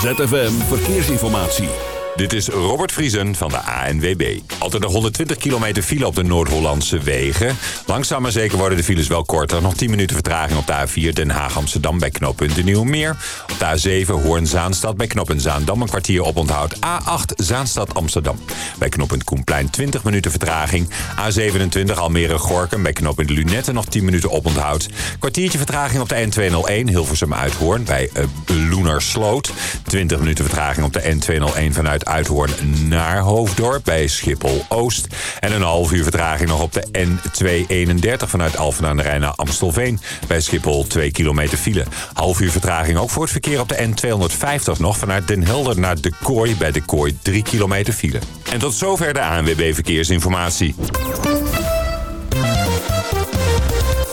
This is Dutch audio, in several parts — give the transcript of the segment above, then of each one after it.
ZFM Verkeersinformatie. Dit is Robert Vriesen van de ANWB. Altijd nog 120 kilometer file op de Noord-Hollandse wegen. Langzaam maar zeker worden de files wel korter. Nog 10 minuten vertraging op de A4 Den Haag-Amsterdam bij knooppunt de Nieuwmeer. Op de A7 Hoorn-Zaanstad bij knooppunt Zaandam een kwartier op onthoud. A8 Zaanstad-Amsterdam. Bij knooppunt Koenplein 20 minuten vertraging. A27 Almere-Gorkum bij knooppunt Lunette nog 10 minuten op onthoud. Kwartiertje vertraging op de N201 Hilversum-Uithoorn bij uh, Loenersloot. 20 minuten vertraging op de N201 vanuit Uithoorn naar Hoofddorp bij Schiphol-Oost. En een half uur vertraging nog op de N231 vanuit Alphen aan de Rijn naar Amstelveen. Bij Schiphol 2 kilometer file. Half uur vertraging ook voor het verkeer op de N250 nog vanuit Den Helder naar De Kooi. Bij De Kooi 3 kilometer file. En tot zover de ANWB Verkeersinformatie.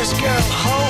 this girl hold.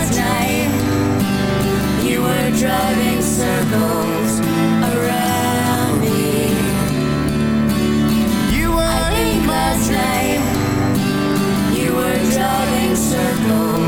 Last night. You were driving circles around. Me. You were driving circles around me. You were last night.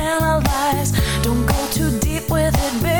analyze. Don't go too deep with it, baby.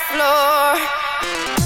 Floor.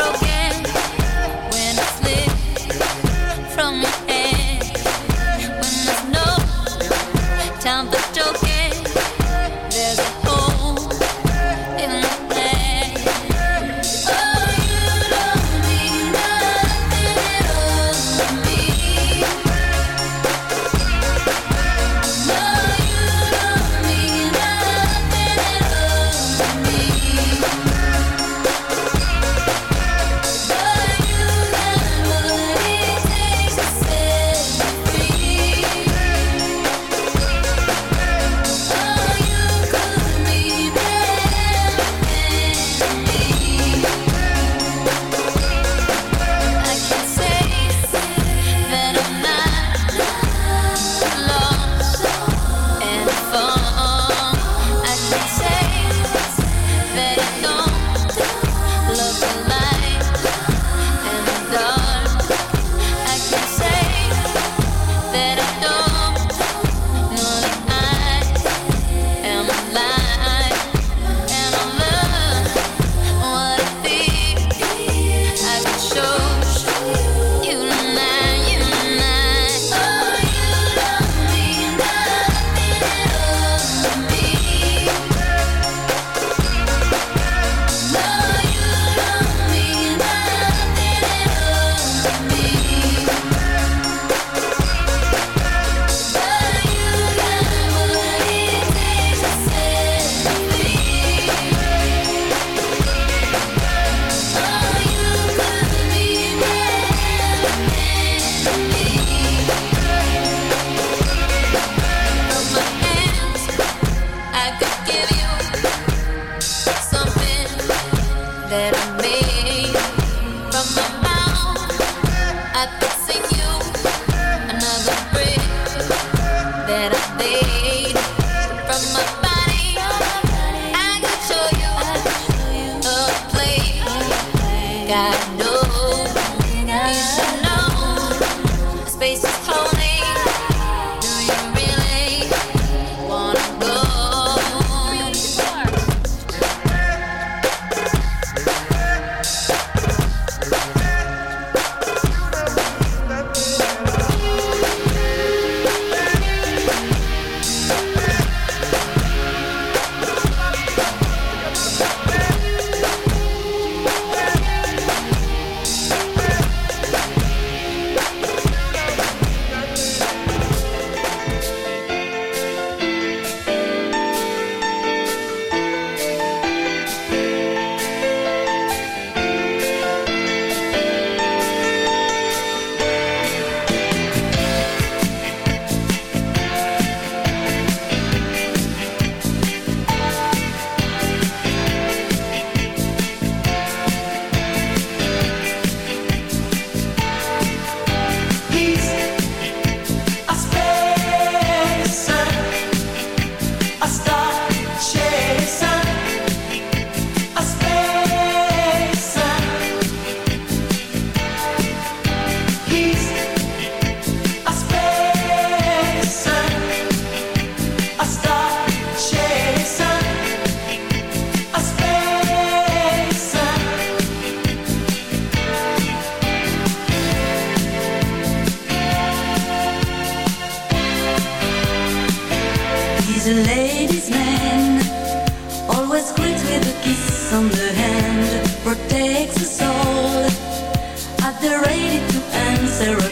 broken. a ladies' man. Always greets with a kiss on the hand. Protects us all. At the ready to answer.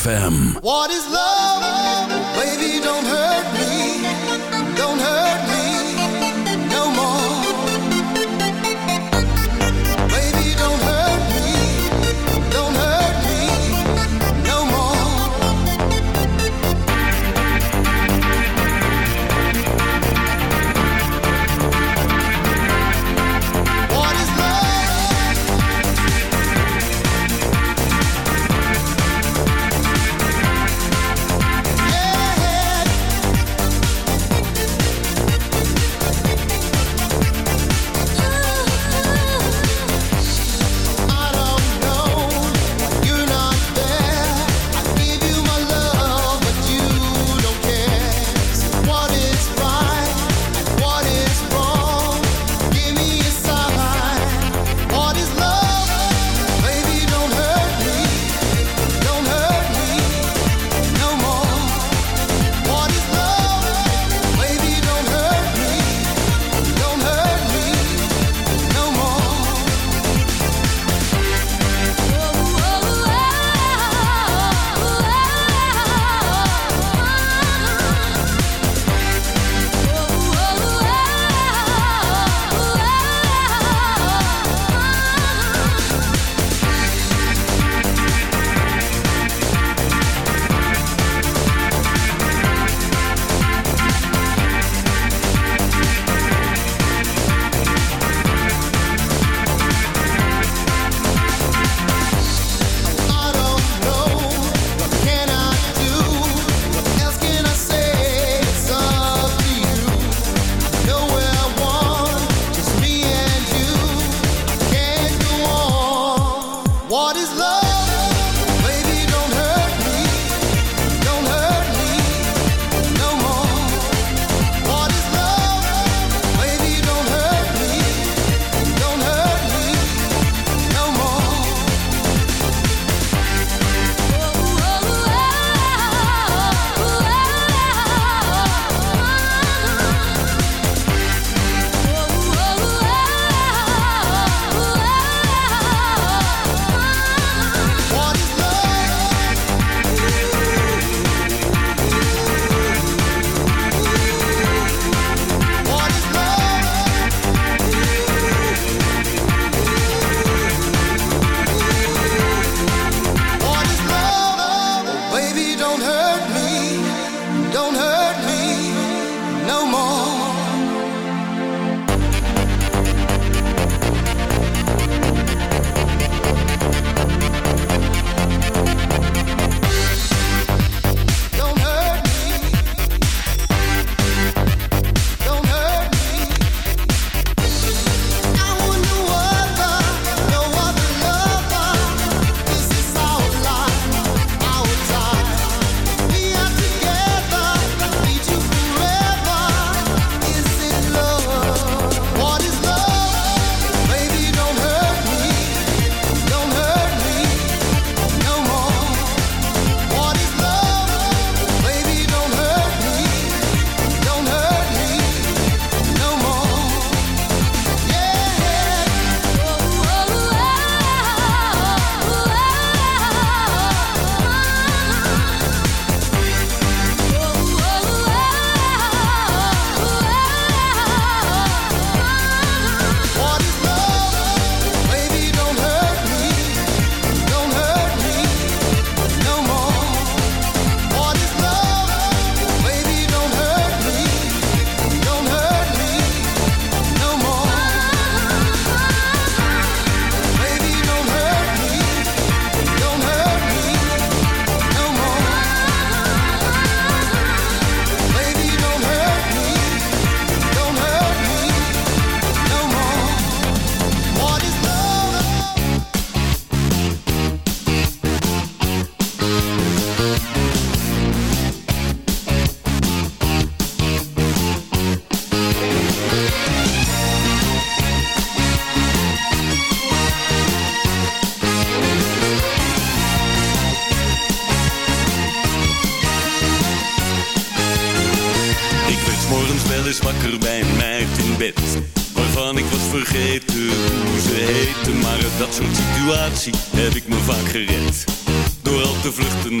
ZFM. Heb ik me vaak gered. Door al te vluchten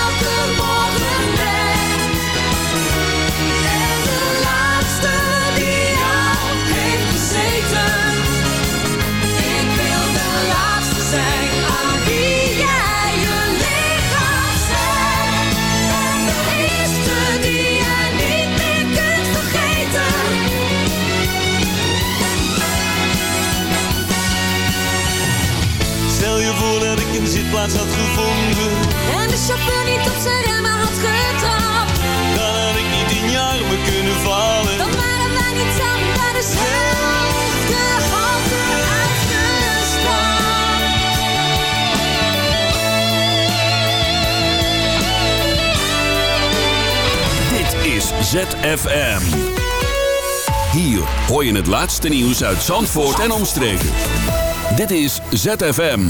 zitplaats had gevonden En de chauffeur niet op zijn remmen had getrapt. Dan had ik niet in je armen kunnen vallen Dan waren wij niet samen bij dezelfde halte uitgestaan. Dit is ZFM. Hier hoor je het laatste nieuws uit Zandvoort en omstreken. Dit is ZFM.